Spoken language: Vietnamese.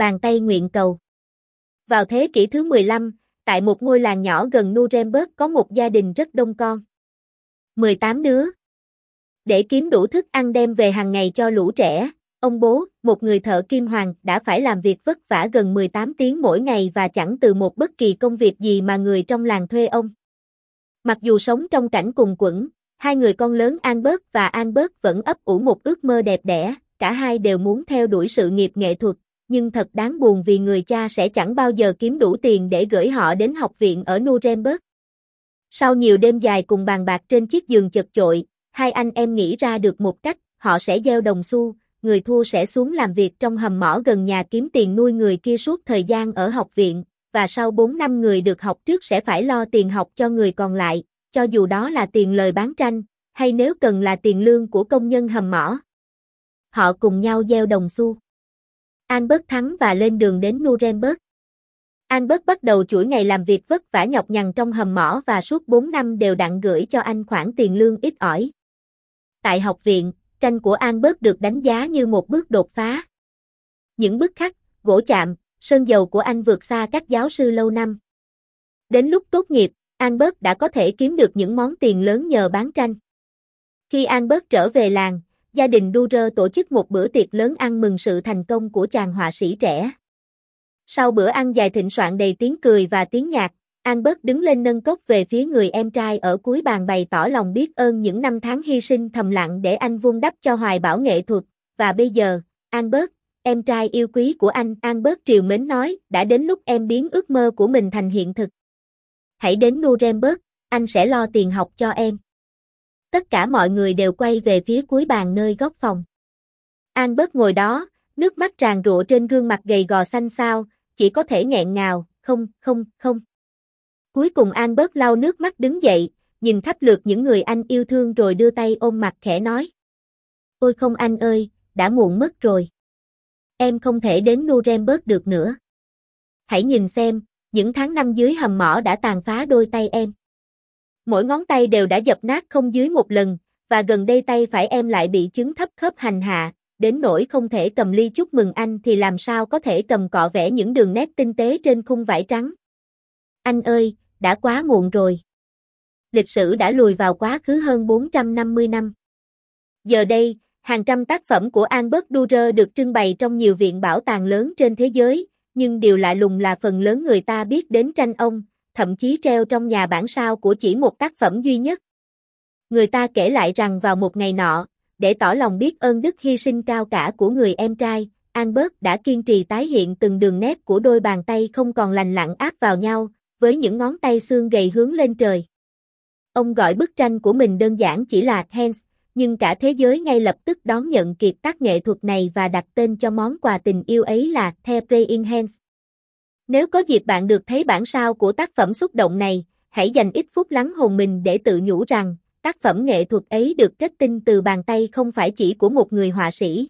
Bàn tay nguyện cầu Vào thế kỷ thứ 15, tại một ngôi làng nhỏ gần Nuremberg có một gia đình rất đông con. 18 đứa. Để kiếm đủ thức ăn đem về hàng ngày cho lũ trẻ, ông bố, một người thợ kim hoàng, đã phải làm việc vất vả gần 18 tiếng mỗi ngày và chẳng từ một bất kỳ công việc gì mà người trong làng thuê ông. Mặc dù sống trong cảnh cùng quẩn, hai người con lớn Albert và Albert vẫn ấp ủ một ước mơ đẹp đẽ, cả hai đều muốn theo đuổi sự nghiệp nghệ thuật, nhưng thật đáng buồn vì người cha sẽ chẳng bao giờ kiếm đủ tiền để gửi họ đến học viện ở Nuremberg. Sau nhiều đêm dài cùng bàn bạc trên chiếc giường chật chội, hai anh em nghĩ ra được một cách, họ sẽ gieo đồng xu, người thua sẽ xuống làm việc trong hầm mỏ gần nhà kiếm tiền nuôi người kia suốt thời gian ở học viện, và sau 4 năm người được học trước sẽ phải lo tiền học cho người còn lại, cho dù đó là tiền lời bán tranh, hay nếu cần là tiền lương của công nhân hầm mỏ. Họ cùng nhau gieo đồng xu. Albert thắng và lên đường đến Nuremberg. Albert bắt đầu chuỗi ngày làm việc vất vả nhọc nhằn trong hầm mỏ và suốt 4 năm đều đặn gửi cho anh khoản tiền lương ít ỏi. Tại học viện, tranh của Albert được đánh giá như một bước đột phá. Những bức khắc, gỗ chạm, sơn dầu của anh vượt xa các giáo sư lâu năm. Đến lúc tốt nghiệp, Albert đã có thể kiếm được những món tiền lớn nhờ bán tranh. Khi Albert trở về làng, gia đình Durer tổ chức một bữa tiệc lớn ăn mừng sự thành công của chàng họa sĩ trẻ. Sau bữa ăn dài thịnh soạn đầy tiếng cười và tiếng nhạc, Albert đứng lên nâng cốc về phía người em trai ở cuối bàn bày tỏ lòng biết ơn những năm tháng hy sinh thầm lặng để anh vun đắp cho hoài bảo nghệ thuật, và bây giờ, Albert, em trai yêu quý của anh, Albert triều mến nói, đã đến lúc em biến ước mơ của mình thành hiện thực. Hãy đến Nuremberg, anh sẽ lo tiền học cho em. Tất cả mọi người đều quay về phía cuối bàn nơi góc phòng. an bớt ngồi đó, nước mắt tràn rụa trên gương mặt gầy gò xanh xao, chỉ có thể nghẹn ngào, không, không, không. Cuối cùng an bớt lau nước mắt đứng dậy, nhìn khắp lượt những người anh yêu thương rồi đưa tay ôm mặt khẽ nói. Ôi không anh ơi, đã muộn mất rồi. Em không thể đến Nuremberg được nữa. Hãy nhìn xem, những tháng năm dưới hầm mỏ đã tàn phá đôi tay em. Mỗi ngón tay đều đã dập nát không dưới một lần, và gần đây tay phải em lại bị chứng thấp khớp hành hạ, đến nỗi không thể cầm ly chúc mừng anh thì làm sao có thể cầm cọ vẽ những đường nét tinh tế trên khung vải trắng. Anh ơi, đã quá muộn rồi. Lịch sử đã lùi vào quá khứ hơn 450 năm. Giờ đây, hàng trăm tác phẩm của Albert Durer được trưng bày trong nhiều viện bảo tàng lớn trên thế giới, nhưng điều lạ lùng là phần lớn người ta biết đến tranh ông, thậm chí treo trong nhà bản sao của chỉ một tác phẩm duy nhất. Người ta kể lại rằng vào một ngày nọ, để tỏ lòng biết ơn đức hy sinh cao cả của người em trai, Albert đã kiên trì tái hiện từng đường nét của đôi bàn tay không còn lành lặn áp vào nhau, với những ngón tay xương gầy hướng lên trời. Ông gọi bức tranh của mình đơn giản chỉ là Hans, nhưng cả thế giới ngay lập tức đón nhận kiệt tác nghệ thuật này và đặt tên cho món quà tình yêu ấy là The Praying Hands. Nếu có dịp bạn được thấy bản sao của tác phẩm xúc động này, hãy dành ít phút lắng hồn mình để tự nhủ rằng, tác phẩm nghệ thuật ấy được kết tinh từ bàn tay không phải chỉ của một người họa sĩ,